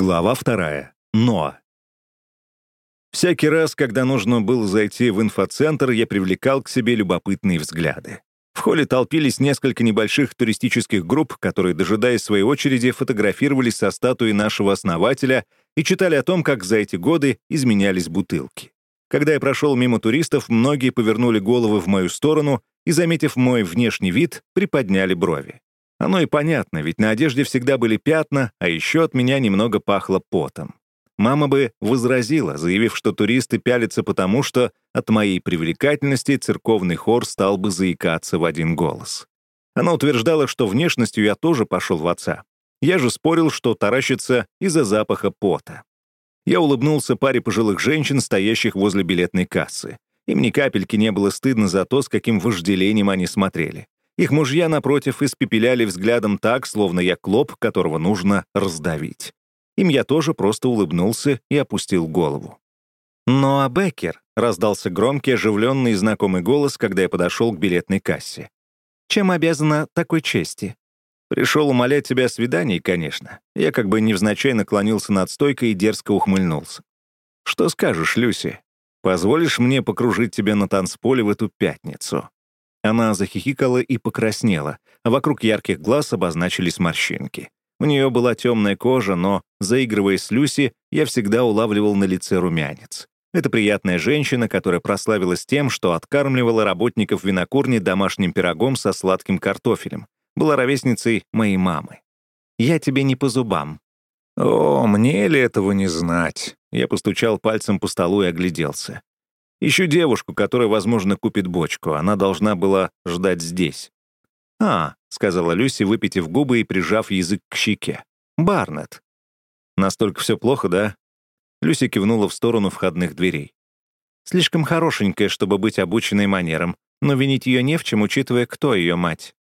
Глава вторая. Ноа. Всякий раз, когда нужно было зайти в инфоцентр, я привлекал к себе любопытные взгляды. В холле толпились несколько небольших туристических групп, которые, дожидаясь своей очереди, фотографировались со статуей нашего основателя и читали о том, как за эти годы изменялись бутылки. Когда я прошел мимо туристов, многие повернули головы в мою сторону и, заметив мой внешний вид, приподняли брови. Оно и понятно, ведь на одежде всегда были пятна, а еще от меня немного пахло потом. Мама бы возразила, заявив, что туристы пялятся потому, что от моей привлекательности церковный хор стал бы заикаться в один голос. Она утверждала, что внешностью я тоже пошел в отца. Я же спорил, что таращится из-за запаха пота. Я улыбнулся паре пожилых женщин, стоящих возле билетной кассы. Им ни капельки не было стыдно за то, с каким вожделением они смотрели. Их мужья, напротив, испепеляли взглядом так, словно я клоп, которого нужно раздавить. Им я тоже просто улыбнулся и опустил голову. «Ну а Беккер?» — раздался громкий, оживленный и знакомый голос, когда я подошел к билетной кассе. «Чем обязана такой чести?» «Пришел умолять тебя о свидании, конечно». Я как бы невзначай наклонился над стойкой и дерзко ухмыльнулся. «Что скажешь, Люси? Позволишь мне покружить тебя на танцполе в эту пятницу?» Она захихикала и покраснела, а вокруг ярких глаз обозначились морщинки. У нее была темная кожа, но, заигрывая с Люси, я всегда улавливал на лице румянец. Это приятная женщина, которая прославилась тем, что откармливала работников винокурни домашним пирогом со сладким картофелем. Была ровесницей моей мамы. «Я тебе не по зубам». «О, мне ли этого не знать?» Я постучал пальцем по столу и огляделся. Ищу девушку, которая, возможно, купит бочку. Она должна была ждать здесь. «А», — сказала Люси, выпитив губы и прижав язык к щеке. «Барнет». «Настолько все плохо, да?» Люси кивнула в сторону входных дверей. «Слишком хорошенькая, чтобы быть обученной манерам, но винить ее не в чем, учитывая, кто ее мать».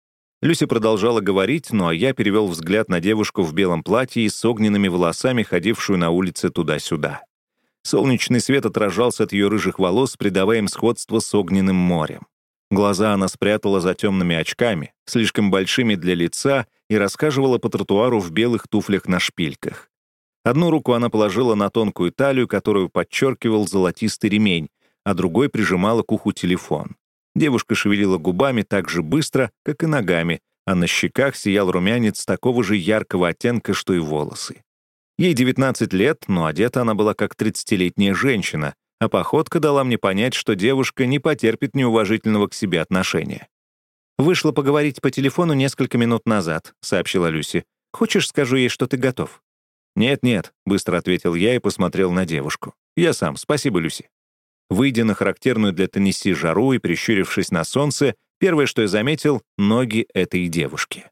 Люси продолжала говорить, но я перевел взгляд на девушку в белом платье и с огненными волосами, ходившую на улице туда-сюда. Солнечный свет отражался от ее рыжих волос, придавая им сходство с огненным морем. Глаза она спрятала за темными очками, слишком большими для лица, и рассказывала по тротуару в белых туфлях на шпильках. Одну руку она положила на тонкую талию, которую подчеркивал золотистый ремень, а другой прижимала к уху телефон. Девушка шевелила губами так же быстро, как и ногами, а на щеках сиял румянец такого же яркого оттенка, что и волосы. Ей 19 лет, но одета она была как 30-летняя женщина, а походка дала мне понять, что девушка не потерпит неуважительного к себе отношения. «Вышла поговорить по телефону несколько минут назад», — сообщила Люси. «Хочешь, скажу ей, что ты готов?» «Нет-нет», — быстро ответил я и посмотрел на девушку. «Я сам, спасибо, Люси». Выйдя на характерную для Теннесси жару и прищурившись на солнце, первое, что я заметил — ноги этой девушки.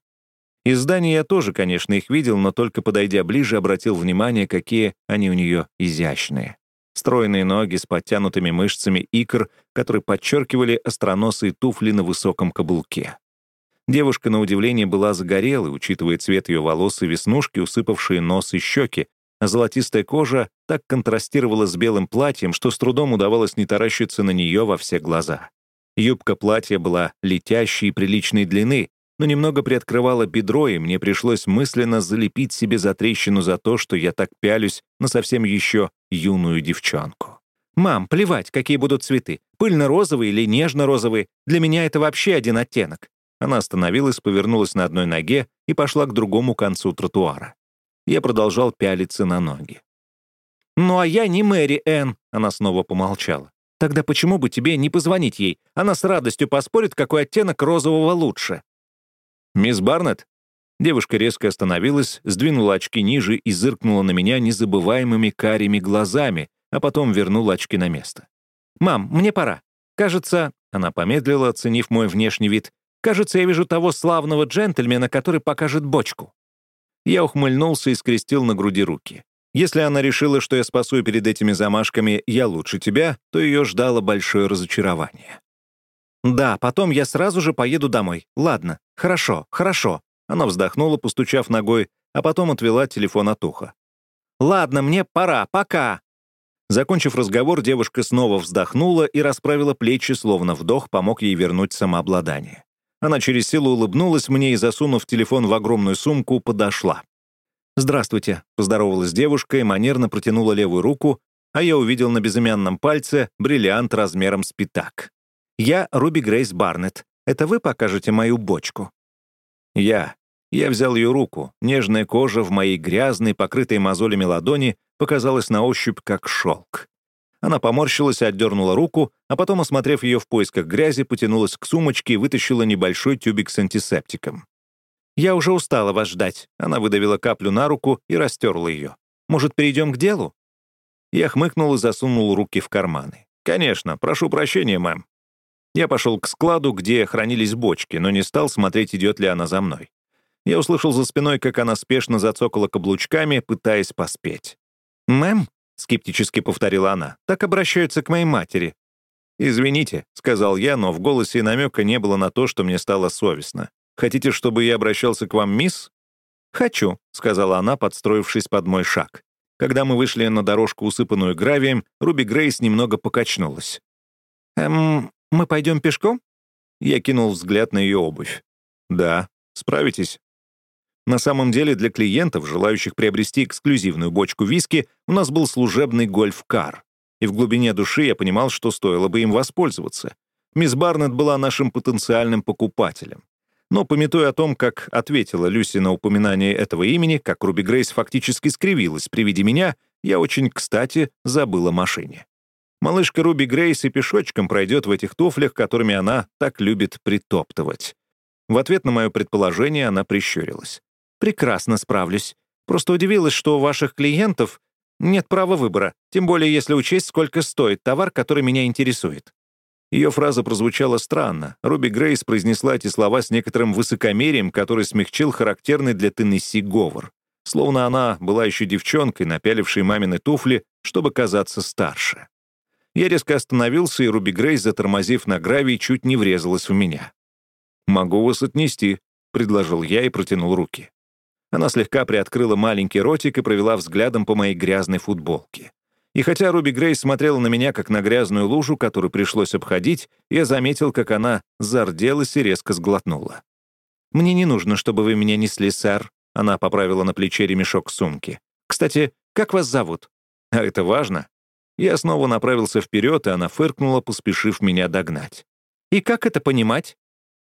Из здания я тоже, конечно, их видел, но только подойдя ближе, обратил внимание, какие они у нее изящные. Стройные ноги с подтянутыми мышцами икр, которые подчеркивали остроносые туфли на высоком каблуке. Девушка, на удивление, была загорелой, учитывая цвет ее волос и веснушки, усыпавшие нос и щеки, а золотистая кожа так контрастировала с белым платьем, что с трудом удавалось не таращиться на нее во все глаза. Юбка платья была летящей и приличной длины, но немного приоткрывала бедро, и мне пришлось мысленно залепить себе за трещину за то, что я так пялюсь на совсем еще юную девчонку. «Мам, плевать, какие будут цветы. Пыльно-розовые или нежно-розовые. Для меня это вообще один оттенок». Она остановилась, повернулась на одной ноге и пошла к другому концу тротуара. Я продолжал пялиться на ноги. «Ну а я не Мэри Энн», — она снова помолчала. «Тогда почему бы тебе не позвонить ей? Она с радостью поспорит, какой оттенок розового лучше». «Мисс Барнетт?» Девушка резко остановилась, сдвинула очки ниже и зыркнула на меня незабываемыми карими глазами, а потом вернула очки на место. «Мам, мне пора. Кажется...» — она помедлила, оценив мой внешний вид. «Кажется, я вижу того славного джентльмена, который покажет бочку». Я ухмыльнулся и скрестил на груди руки. Если она решила, что я спасу перед этими замашками «я лучше тебя», то ее ждало большое разочарование. «Да, потом я сразу же поеду домой. Ладно, хорошо, хорошо». Она вздохнула, постучав ногой, а потом отвела телефон от уха. «Ладно, мне пора, пока». Закончив разговор, девушка снова вздохнула и расправила плечи, словно вдох помог ей вернуть самообладание. Она через силу улыбнулась мне и, засунув телефон в огромную сумку, подошла. «Здравствуйте», — поздоровалась девушка и манерно протянула левую руку, а я увидел на безымянном пальце бриллиант размером с пятак. «Я Руби Грейс Барнетт. Это вы покажете мою бочку?» «Я». Я взял ее руку. Нежная кожа в моей грязной, покрытой мозолями ладони показалась на ощупь как шелк. Она поморщилась и отдернула руку, а потом, осмотрев ее в поисках грязи, потянулась к сумочке и вытащила небольшой тюбик с антисептиком. «Я уже устала вас ждать». Она выдавила каплю на руку и растерла ее. «Может, перейдем к делу?» Я хмыкнул и засунул руки в карманы. «Конечно, прошу прощения, мэм». Я пошел к складу, где хранились бочки, но не стал смотреть, идет ли она за мной. Я услышал за спиной, как она спешно зацокала каблучками, пытаясь поспеть. «Мэм?» — скептически повторила она. «Так обращаются к моей матери». «Извините», — сказал я, но в голосе намека не было на то, что мне стало совестно. «Хотите, чтобы я обращался к вам, мисс?» «Хочу», — сказала она, подстроившись под мой шаг. Когда мы вышли на дорожку, усыпанную гравием, Руби Грейс немного покачнулась. «Эм, мы пойдем пешком?» Я кинул взгляд на ее обувь. «Да, справитесь». На самом деле для клиентов, желающих приобрести эксклюзивную бочку виски, у нас был служебный гольф-кар. И в глубине души я понимал, что стоило бы им воспользоваться. Мисс Барнетт была нашим потенциальным покупателем. Но, пометуя о том, как ответила Люси на упоминание этого имени, как Руби Грейс фактически скривилась при виде меня, я очень кстати забыл о машине. Малышка Руби Грейс и пешочком пройдет в этих туфлях, которыми она так любит притоптывать. В ответ на мое предположение она прищурилась. «Прекрасно справлюсь. Просто удивилась, что у ваших клиентов нет права выбора, тем более если учесть, сколько стоит товар, который меня интересует». Ее фраза прозвучала странно. Руби Грейс произнесла эти слова с некоторым высокомерием, который смягчил характерный для Теннесси говор. Словно она была еще девчонкой, напялившей мамины туфли, чтобы казаться старше. Я резко остановился, и Руби Грейс, затормозив на гравий, чуть не врезалась в меня. «Могу вас отнести», — предложил я и протянул руки. Она слегка приоткрыла маленький ротик и провела взглядом по моей грязной футболке. И хотя Руби Грейс смотрела на меня, как на грязную лужу, которую пришлось обходить, я заметил, как она зарделась и резко сглотнула. «Мне не нужно, чтобы вы меня несли, сэр», — она поправила на плече ремешок сумки. «Кстати, как вас зовут?» «А это важно?» Я снова направился вперед, и она фыркнула, поспешив меня догнать. «И как это понимать?»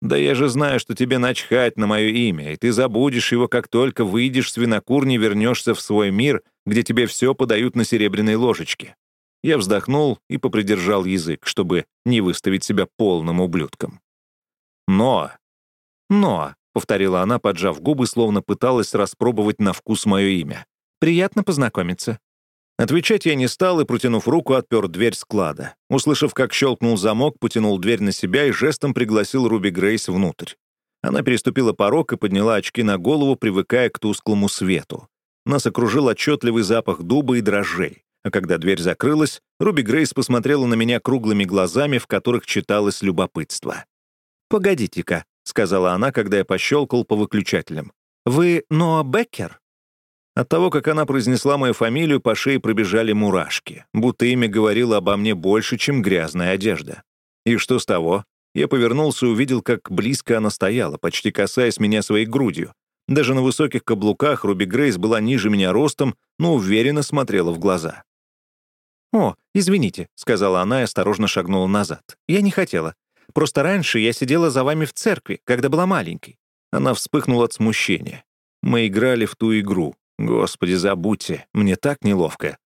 «Да я же знаю, что тебе начхать на мое имя, и ты забудешь его, как только выйдешь с винокурни, вернешься в свой мир, где тебе все подают на серебряной ложечке». Я вздохнул и попридержал язык, чтобы не выставить себя полным ублюдком. «Но...» «Но...» — повторила она, поджав губы, словно пыталась распробовать на вкус мое имя. «Приятно познакомиться». Отвечать я не стал и, протянув руку, отпер дверь склада. Услышав, как щелкнул замок, потянул дверь на себя и жестом пригласил Руби Грейс внутрь. Она переступила порог и подняла очки на голову, привыкая к тусклому свету. Нас окружил отчетливый запах дуба и дрожжей. А когда дверь закрылась, Руби Грейс посмотрела на меня круглыми глазами, в которых читалось любопытство. «Погодите-ка», — сказала она, когда я пощелкал по выключателям. «Вы Ноа Беккер?» От того, как она произнесла мою фамилию, по шее пробежали мурашки, будто имя говорило обо мне больше, чем грязная одежда. И что с того? Я повернулся и увидел, как близко она стояла, почти касаясь меня своей грудью. Даже на высоких каблуках Руби Грейс была ниже меня ростом, но уверенно смотрела в глаза. «О, извините», — сказала она и осторожно шагнула назад. «Я не хотела. Просто раньше я сидела за вами в церкви, когда была маленькой». Она вспыхнула от смущения. Мы играли в ту игру. «Господи, забудьте, мне так неловко».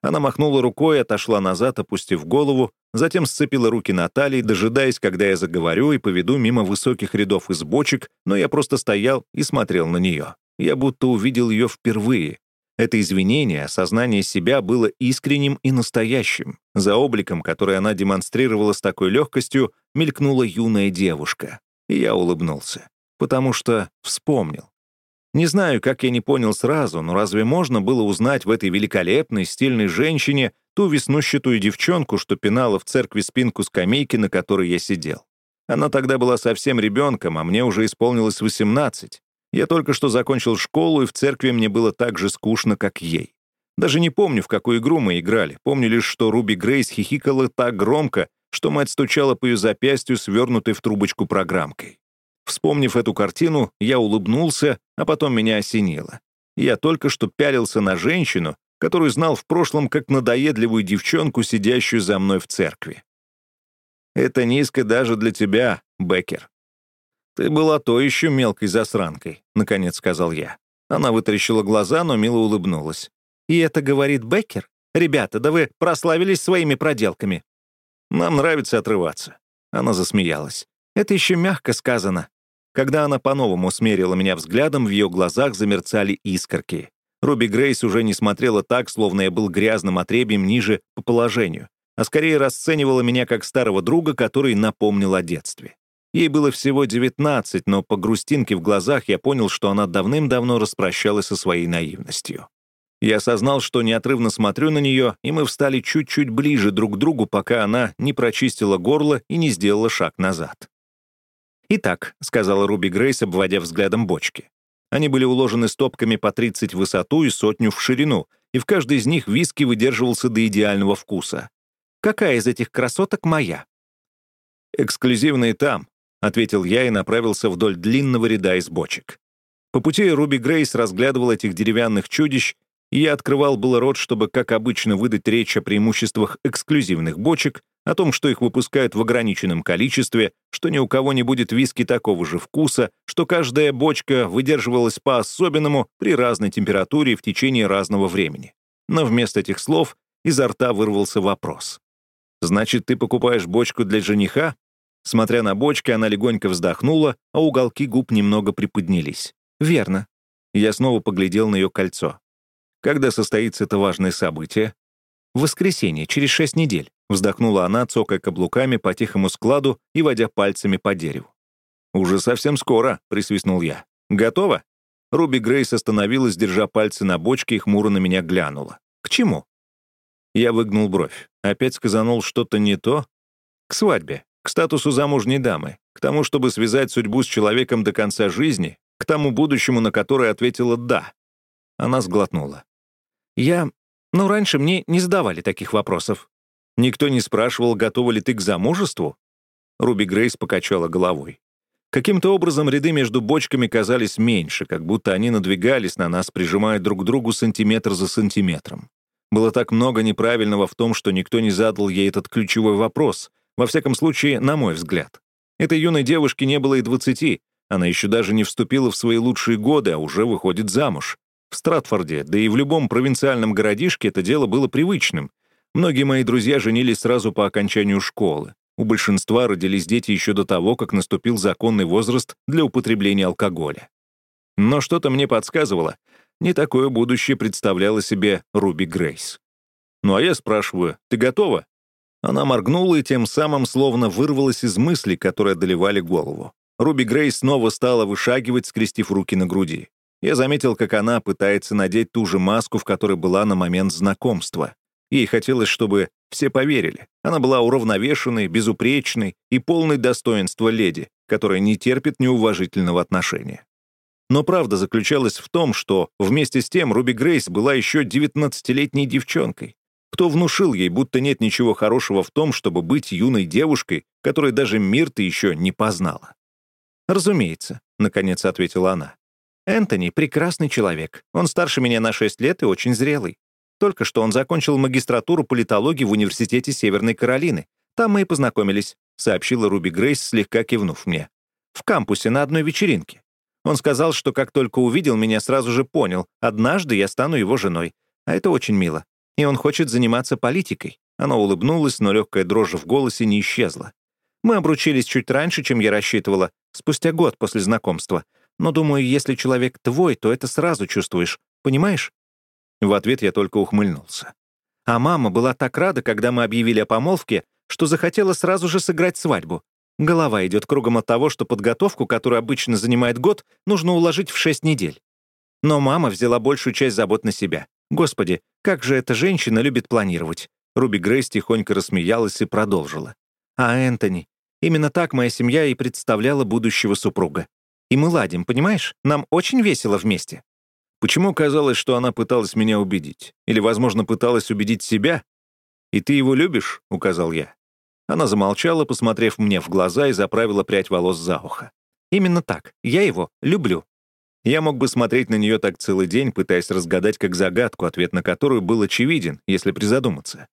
Она махнула рукой, отошла назад, опустив голову, затем сцепила руки на талии, дожидаясь, когда я заговорю и поведу мимо высоких рядов из бочек, но я просто стоял и смотрел на нее. Я будто увидел ее впервые. Это извинение, осознание себя было искренним и настоящим. За обликом, который она демонстрировала с такой легкостью, мелькнула юная девушка. И я улыбнулся, потому что вспомнил. Не знаю, как я не понял сразу, но разве можно было узнать в этой великолепной, стильной женщине ту веснущатую девчонку, что пинала в церкви спинку скамейки, на которой я сидел? Она тогда была совсем ребенком, а мне уже исполнилось 18. Я только что закончил школу, и в церкви мне было так же скучно, как ей. Даже не помню, в какую игру мы играли. Помню лишь, что Руби Грейс хихикала так громко, что мать стучала по ее запястью, свернутой в трубочку программкой. Вспомнив эту картину, я улыбнулся, а потом меня осенило. Я только что пялился на женщину, которую знал в прошлом как надоедливую девчонку, сидящую за мной в церкви. Это низко даже для тебя, Беккер. Ты была то еще мелкой засранкой, наконец сказал я. Она вытаращила глаза, но мило улыбнулась. И это говорит Беккер? Ребята, да вы прославились своими проделками. Нам нравится отрываться. Она засмеялась. Это еще мягко сказано. Когда она по-новому смерила меня взглядом, в ее глазах замерцали искорки. Руби Грейс уже не смотрела так, словно я был грязным отребием ниже по положению, а скорее расценивала меня как старого друга, который напомнил о детстве. Ей было всего 19, но по грустинке в глазах я понял, что она давным-давно распрощалась со своей наивностью. Я осознал, что неотрывно смотрю на нее, и мы встали чуть-чуть ближе друг к другу, пока она не прочистила горло и не сделала шаг назад. «Итак», — сказала Руби Грейс, обводя взглядом бочки. Они были уложены стопками по 30 в высоту и сотню в ширину, и в каждой из них виски выдерживался до идеального вкуса. «Какая из этих красоток моя?» «Эксклюзивные там», — ответил я и направился вдоль длинного ряда из бочек. По пути Руби Грейс разглядывал этих деревянных чудищ и я открывал было рот, чтобы, как обычно, выдать речь о преимуществах эксклюзивных бочек, о том, что их выпускают в ограниченном количестве, что ни у кого не будет виски такого же вкуса, что каждая бочка выдерживалась по-особенному при разной температуре в течение разного времени. Но вместо этих слов изо рта вырвался вопрос. «Значит, ты покупаешь бочку для жениха?» Смотря на бочки, она легонько вздохнула, а уголки губ немного приподнялись. «Верно». Я снова поглядел на ее кольцо. Когда состоится это важное событие? В воскресенье, через шесть недель. Вздохнула она, цокая каблуками по тихому складу и водя пальцами по дереву. «Уже совсем скоро», — присвистнул я. «Готово?» Руби Грейс остановилась, держа пальцы на бочке и хмуро на меня глянула. «К чему?» Я выгнул бровь. Опять сказанул что-то не то? К свадьбе, к статусу замужней дамы, к тому, чтобы связать судьбу с человеком до конца жизни, к тому будущему, на которое ответила «да». Она сглотнула. Я... Ну, раньше мне не задавали таких вопросов. Никто не спрашивал, готова ли ты к замужеству? Руби Грейс покачала головой. Каким-то образом ряды между бочками казались меньше, как будто они надвигались на нас, прижимая друг к другу сантиметр за сантиметром. Было так много неправильного в том, что никто не задал ей этот ключевой вопрос, во всяком случае, на мой взгляд. Этой юной девушке не было и двадцати, она еще даже не вступила в свои лучшие годы, а уже выходит замуж. В Стратфорде, да и в любом провинциальном городишке это дело было привычным. Многие мои друзья женились сразу по окончанию школы. У большинства родились дети еще до того, как наступил законный возраст для употребления алкоголя. Но что-то мне подсказывало, не такое будущее представляла себе Руби Грейс. «Ну а я спрашиваю, ты готова?» Она моргнула и тем самым словно вырвалась из мыслей, которые одолевали голову. Руби Грейс снова стала вышагивать, скрестив руки на груди. Я заметил, как она пытается надеть ту же маску, в которой была на момент знакомства. Ей хотелось, чтобы все поверили. Она была уравновешенной, безупречной и полной достоинства леди, которая не терпит неуважительного отношения. Но правда заключалась в том, что вместе с тем Руби Грейс была еще 19-летней девчонкой. Кто внушил ей, будто нет ничего хорошего в том, чтобы быть юной девушкой, которой даже мир ты еще не познала? «Разумеется», — наконец ответила она. Энтони — прекрасный человек. Он старше меня на 6 лет и очень зрелый. Только что он закончил магистратуру политологии в Университете Северной Каролины. Там мы и познакомились», — сообщила Руби Грейс, слегка кивнув мне. «В кампусе на одной вечеринке. Он сказал, что как только увидел меня, сразу же понял, однажды я стану его женой. А это очень мило. И он хочет заниматься политикой». Она улыбнулась, но легкая дрожь в голосе не исчезла. Мы обручились чуть раньше, чем я рассчитывала, спустя год после знакомства. Но, думаю, если человек твой, то это сразу чувствуешь. Понимаешь?» В ответ я только ухмыльнулся. А мама была так рада, когда мы объявили о помолвке, что захотела сразу же сыграть свадьбу. Голова идет кругом от того, что подготовку, которая обычно занимает год, нужно уложить в шесть недель. Но мама взяла большую часть забот на себя. Господи, как же эта женщина любит планировать. Руби Грейс тихонько рассмеялась и продолжила. А Энтони, именно так моя семья и представляла будущего супруга. И мы ладим, понимаешь? Нам очень весело вместе». Почему казалось, что она пыталась меня убедить? Или, возможно, пыталась убедить себя? «И ты его любишь?» — указал я. Она замолчала, посмотрев мне в глаза и заправила прядь волос за ухо. «Именно так. Я его люблю». Я мог бы смотреть на нее так целый день, пытаясь разгадать как загадку, ответ на которую был очевиден, если призадуматься.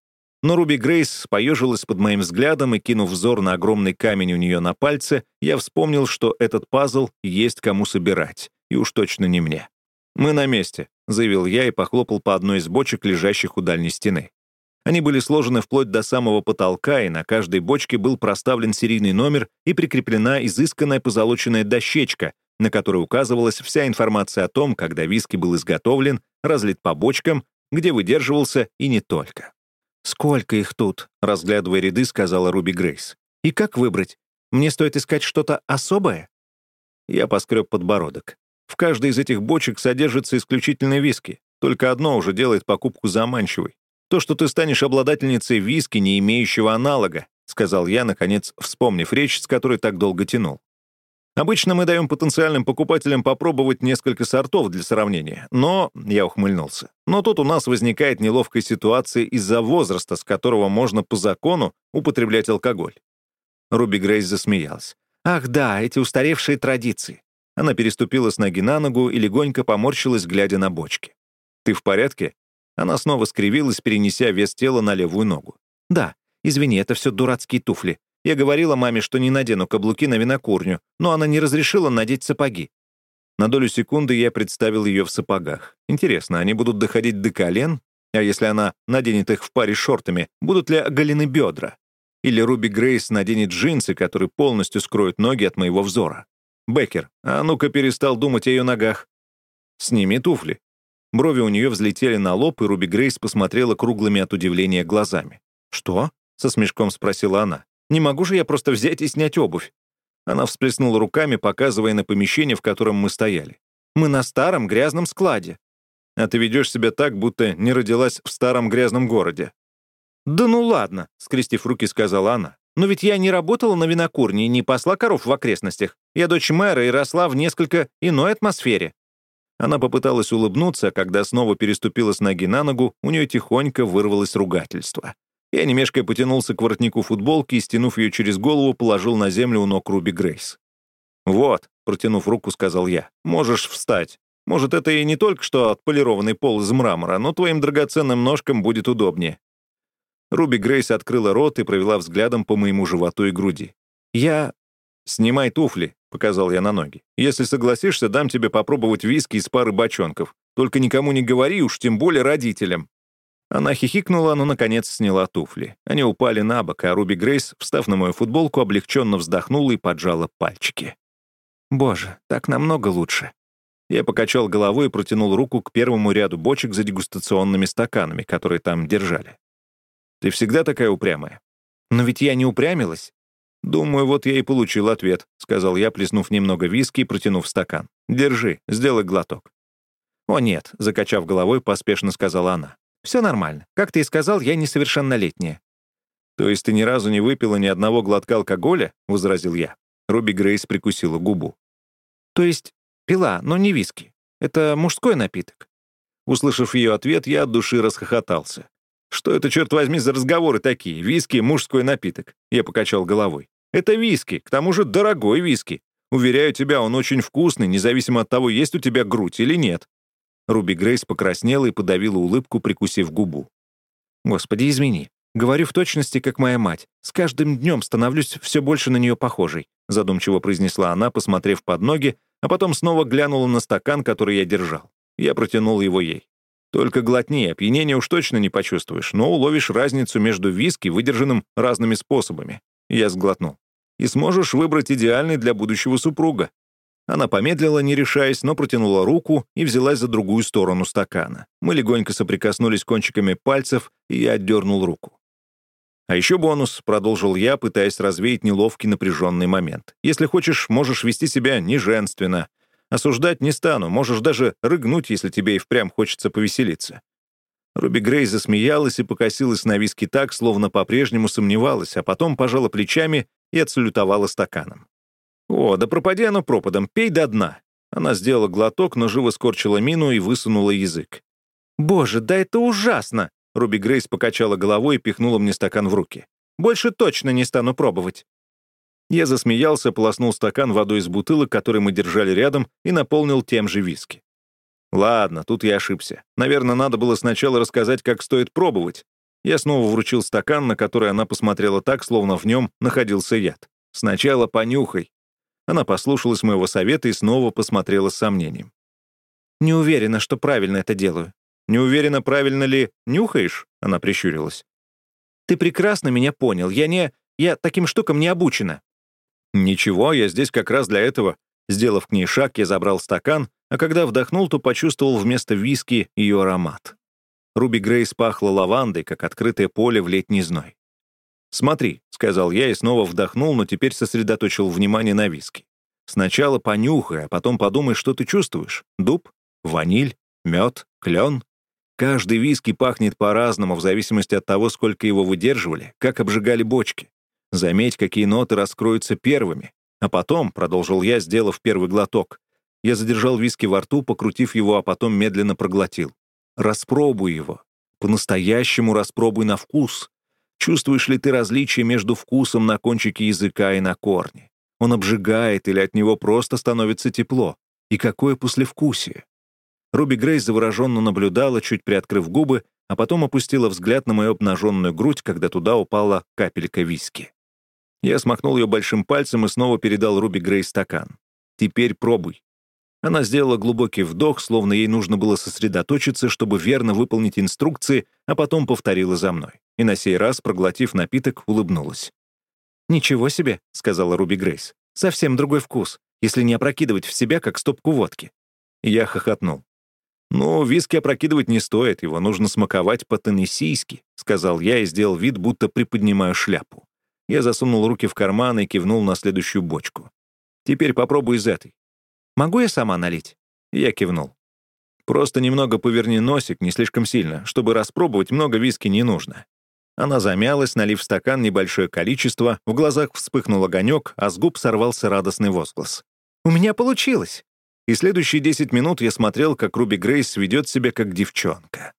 Но Руби Грейс поежилась под моим взглядом, и, кинув взор на огромный камень у нее на пальце, я вспомнил, что этот пазл есть кому собирать, и уж точно не мне. «Мы на месте», — заявил я и похлопал по одной из бочек, лежащих у дальней стены. Они были сложены вплоть до самого потолка, и на каждой бочке был проставлен серийный номер и прикреплена изысканная позолоченная дощечка, на которой указывалась вся информация о том, когда виски был изготовлен, разлит по бочкам, где выдерживался и не только. «Сколько их тут?» — разглядывая ряды, сказала Руби Грейс. «И как выбрать? Мне стоит искать что-то особое?» Я поскреб подбородок. В каждой из этих бочек содержится исключительно виски. Только одно уже делает покупку заманчивой. То, что ты станешь обладательницей виски, не имеющего аналога, сказал я, наконец, вспомнив речь, с которой так долго тянул. Обычно мы даем потенциальным покупателям попробовать несколько сортов для сравнения, но, я ухмыльнулся, но тут у нас возникает неловкая ситуация из-за возраста, с которого можно по закону употреблять алкоголь. Руби Грейс засмеялась. «Ах да, эти устаревшие традиции». Она переступила с ноги на ногу и легонько поморщилась, глядя на бочки. «Ты в порядке?» Она снова скривилась, перенеся вес тела на левую ногу. «Да, извини, это все дурацкие туфли. Я говорила маме, что не надену каблуки на винокурню, но она не разрешила надеть сапоги. На долю секунды я представил ее в сапогах. Интересно, они будут доходить до колен? А если она наденет их в паре шортами, будут ли оголены бедра? Или Руби Грейс наденет джинсы, которые полностью скроют ноги от моего взора? Беккер, а ну-ка перестал думать о ее ногах. Сними туфли. Брови у нее взлетели на лоб, и Руби Грейс посмотрела круглыми от удивления глазами. «Что?» — со смешком спросила она. Не могу же я просто взять и снять обувь. Она всплеснула руками, показывая на помещение, в котором мы стояли. Мы на старом грязном складе. А ты ведешь себя так, будто не родилась в старом грязном городе. «Да ну ладно», — скрестив руки, сказала она. «Но ведь я не работала на винокурне и не пасла коров в окрестностях. Я дочь мэра и росла в несколько иной атмосфере». Она попыталась улыбнуться, а когда снова переступила с ноги на ногу, у нее тихонько вырвалось ругательство. Я, немешкая, потянулся к воротнику футболки и, стянув ее через голову, положил на землю у ног Руби Грейс. «Вот», — протянув руку, сказал я, — «можешь встать. Может, это и не только что отполированный пол из мрамора, но твоим драгоценным ножкам будет удобнее». Руби Грейс открыла рот и провела взглядом по моему животу и груди. «Я...» «Снимай туфли», — показал я на ноги. «Если согласишься, дам тебе попробовать виски из пары бочонков. Только никому не говори, уж тем более родителям». Она хихикнула, но, наконец, сняла туфли. Они упали на бок, а Руби Грейс, встав на мою футболку, облегченно вздохнула и поджала пальчики. «Боже, так намного лучше». Я покачал головой и протянул руку к первому ряду бочек за дегустационными стаканами, которые там держали. «Ты всегда такая упрямая?» «Но ведь я не упрямилась». «Думаю, вот я и получил ответ», — сказал я, плеснув немного виски и протянув стакан. «Держи, сделай глоток». «О нет», — закачав головой, поспешно сказала она. Все нормально. Как ты и сказал, я несовершеннолетняя». «То есть ты ни разу не выпила ни одного глотка алкоголя?» — возразил я. Руби Грейс прикусила губу. «То есть пила, но не виски. Это мужской напиток». Услышав ее ответ, я от души расхохотался. «Что это, черт возьми, за разговоры такие? Виски — мужской напиток?» Я покачал головой. «Это виски, к тому же дорогой виски. Уверяю тебя, он очень вкусный, независимо от того, есть у тебя грудь или нет. Руби Грейс покраснела и подавила улыбку, прикусив губу. «Господи, извини. Говорю в точности, как моя мать. С каждым днем становлюсь все больше на нее похожей», задумчиво произнесла она, посмотрев под ноги, а потом снова глянула на стакан, который я держал. Я протянул его ей. «Только глотни, опьянения уж точно не почувствуешь, но уловишь разницу между виски, выдержанным разными способами». Я сглотнул. «И сможешь выбрать идеальный для будущего супруга. Она помедлила, не решаясь, но протянула руку и взялась за другую сторону стакана. Мы легонько соприкоснулись кончиками пальцев, и я отдернул руку. «А еще бонус», — продолжил я, пытаясь развеять неловкий напряженный момент. «Если хочешь, можешь вести себя неженственно. Осуждать не стану, можешь даже рыгнуть, если тебе и впрямь хочется повеселиться». Руби Грей засмеялась и покосилась на виски так, словно по-прежнему сомневалась, а потом пожала плечами и отсалютовала стаканом. «О, да пропади оно пропадом, пей до дна». Она сделала глоток, но живо скорчила мину и высунула язык. «Боже, да это ужасно!» Руби Грейс покачала головой и пихнула мне стакан в руки. «Больше точно не стану пробовать». Я засмеялся, полоснул стакан водой из бутылок, который мы держали рядом, и наполнил тем же виски. Ладно, тут я ошибся. Наверное, надо было сначала рассказать, как стоит пробовать. Я снова вручил стакан, на который она посмотрела так, словно в нем находился яд. «Сначала понюхай». Она послушалась моего совета и снова посмотрела с сомнением. «Не уверена, что правильно это делаю». «Не уверена, правильно ли нюхаешь?» Она прищурилась. «Ты прекрасно меня понял. Я не... Я таким штукам не обучена». «Ничего, я здесь как раз для этого». Сделав к ней шаг, я забрал стакан, а когда вдохнул, то почувствовал вместо виски ее аромат. Руби Грейс пахла лавандой, как открытое поле в летний зной. «Смотри», — сказал я и снова вдохнул, но теперь сосредоточил внимание на виски. «Сначала понюхай, а потом подумай, что ты чувствуешь. Дуб? Ваниль? Мед? Клен? Каждый виски пахнет по-разному в зависимости от того, сколько его выдерживали, как обжигали бочки. Заметь, какие ноты раскроются первыми. А потом, — продолжил я, сделав первый глоток, я задержал виски во рту, покрутив его, а потом медленно проглотил. Распробуй его. По-настоящему распробуй на вкус. Чувствуешь ли ты различие между вкусом на кончике языка и на корне? Он обжигает или от него просто становится тепло? И какое послевкусие? Руби Грейс завороженно наблюдала, чуть приоткрыв губы, а потом опустила взгляд на мою обнаженную грудь, когда туда упала капелька виски. Я смахнул ее большим пальцем и снова передал Руби Грейс стакан. «Теперь пробуй». Она сделала глубокий вдох, словно ей нужно было сосредоточиться, чтобы верно выполнить инструкции, а потом повторила за мной. И на сей раз, проглотив напиток, улыбнулась. «Ничего себе», — сказала Руби Грейс. «Совсем другой вкус, если не опрокидывать в себя, как стопку водки». Я хохотнул. «Ну, виски опрокидывать не стоит, его нужно смаковать по-теннессийски», — сказал я и сделал вид, будто приподнимаю шляпу. Я засунул руки в карман и кивнул на следующую бочку. «Теперь попробуй из этой». «Могу я сама налить?» Я кивнул. «Просто немного поверни носик, не слишком сильно. Чтобы распробовать, много виски не нужно». Она замялась, налив стакан небольшое количество, в глазах вспыхнул огонек, а с губ сорвался радостный возглас. «У меня получилось!» И следующие 10 минут я смотрел, как Руби Грейс ведет себя как девчонка.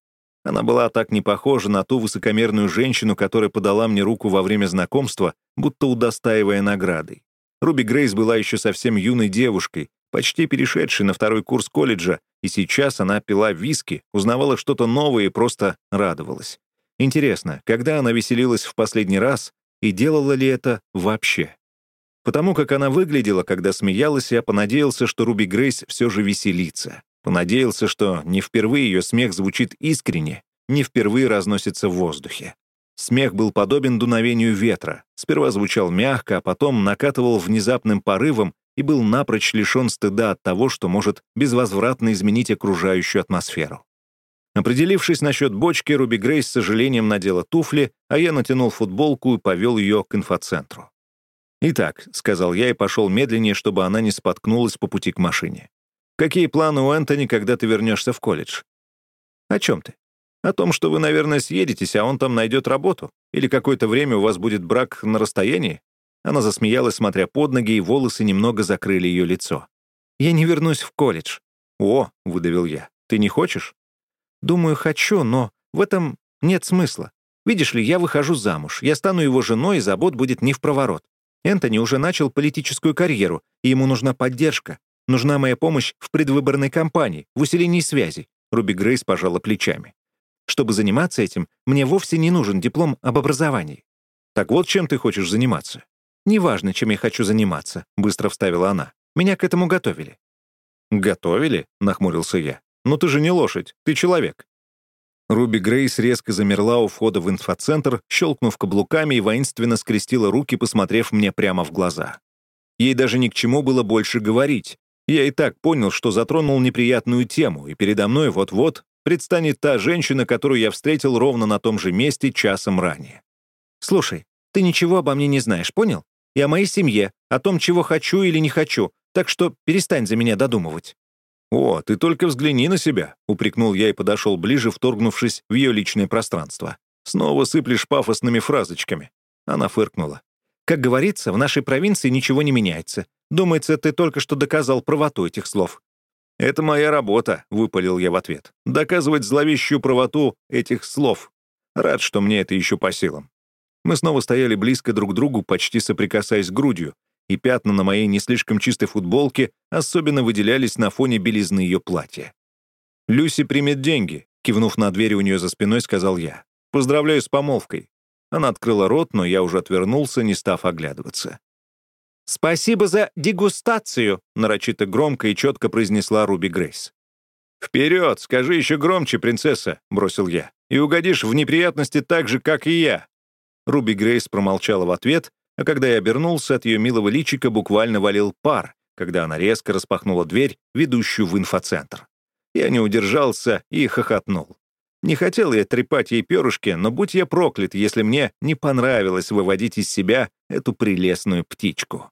Она была так не похожа на ту высокомерную женщину, которая подала мне руку во время знакомства, будто удостаивая наградой. Руби Грейс была еще совсем юной девушкой, почти перешедшей на второй курс колледжа, и сейчас она пила виски, узнавала что-то новое и просто радовалась. Интересно, когда она веселилась в последний раз и делала ли это вообще? Потому как она выглядела, когда смеялась, я понадеялся, что Руби Грейс все же веселится. Понадеялся, что не впервые ее смех звучит искренне, не впервые разносится в воздухе. Смех был подобен дуновению ветра. Сперва звучал мягко, а потом накатывал внезапным порывом и был напрочь лишен стыда от того, что может безвозвратно изменить окружающую атмосферу. Определившись насчет бочки, Руби Грейс с сожалением надела туфли, а я натянул футболку и повел ее к инфоцентру. «Итак», — сказал я и пошел медленнее, чтобы она не споткнулась по пути к машине. «Какие планы у Энтони, когда ты вернешься в колледж?» «О чем ты?» «О том, что вы, наверное, съедетесь, а он там найдет работу. Или какое-то время у вас будет брак на расстоянии?» Она засмеялась, смотря под ноги, и волосы немного закрыли ее лицо. «Я не вернусь в колледж». «О», — выдавил я, — «ты не хочешь?» «Думаю, хочу, но в этом нет смысла. Видишь ли, я выхожу замуж, я стану его женой, и забот будет не в проворот. Энтони уже начал политическую карьеру, и ему нужна поддержка. Нужна моя помощь в предвыборной кампании, в усилении связей. Руби Грейс пожала плечами. Чтобы заниматься этим, мне вовсе не нужен диплом об образовании. Так вот, чем ты хочешь заниматься? Неважно, чем я хочу заниматься, быстро вставила она. Меня к этому готовили. Готовили? Нахмурился я. Но ты же не лошадь, ты человек. Руби Грейс резко замерла у входа в инфоцентр, щелкнув каблуками и воинственно скрестила руки, посмотрев мне прямо в глаза. Ей даже ни к чему было больше говорить. Я и так понял, что затронул неприятную тему, и передо мной вот-вот предстанет та женщина, которую я встретил ровно на том же месте часом ранее. «Слушай, ты ничего обо мне не знаешь, понял? И о моей семье, о том, чего хочу или не хочу, так что перестань за меня додумывать». «О, ты только взгляни на себя», — упрекнул я и подошел ближе, вторгнувшись в ее личное пространство. «Снова сыплешь пафосными фразочками». Она фыркнула. «Как говорится, в нашей провинции ничего не меняется. Думается, ты только что доказал правоту этих слов». «Это моя работа», — выпалил я в ответ. «Доказывать зловещую правоту этих слов. Рад, что мне это еще по силам». Мы снова стояли близко друг к другу, почти соприкасаясь грудью, и пятна на моей не слишком чистой футболке особенно выделялись на фоне белизны ее платья. «Люси примет деньги», — кивнув на дверь у нее за спиной, сказал я. «Поздравляю с помолвкой». Она открыла рот, но я уже отвернулся, не став оглядываться. «Спасибо за дегустацию», — нарочито громко и четко произнесла Руби Грейс. «Вперед, скажи еще громче, принцесса», — бросил я, «и угодишь в неприятности так же, как и я». Руби Грейс промолчала в ответ, а когда я обернулся, от ее милого личика буквально валил пар, когда она резко распахнула дверь, ведущую в инфоцентр. Я не удержался и хохотнул. Не хотел я трепать ей перышки, но будь я проклят, если мне не понравилось выводить из себя эту прелестную птичку.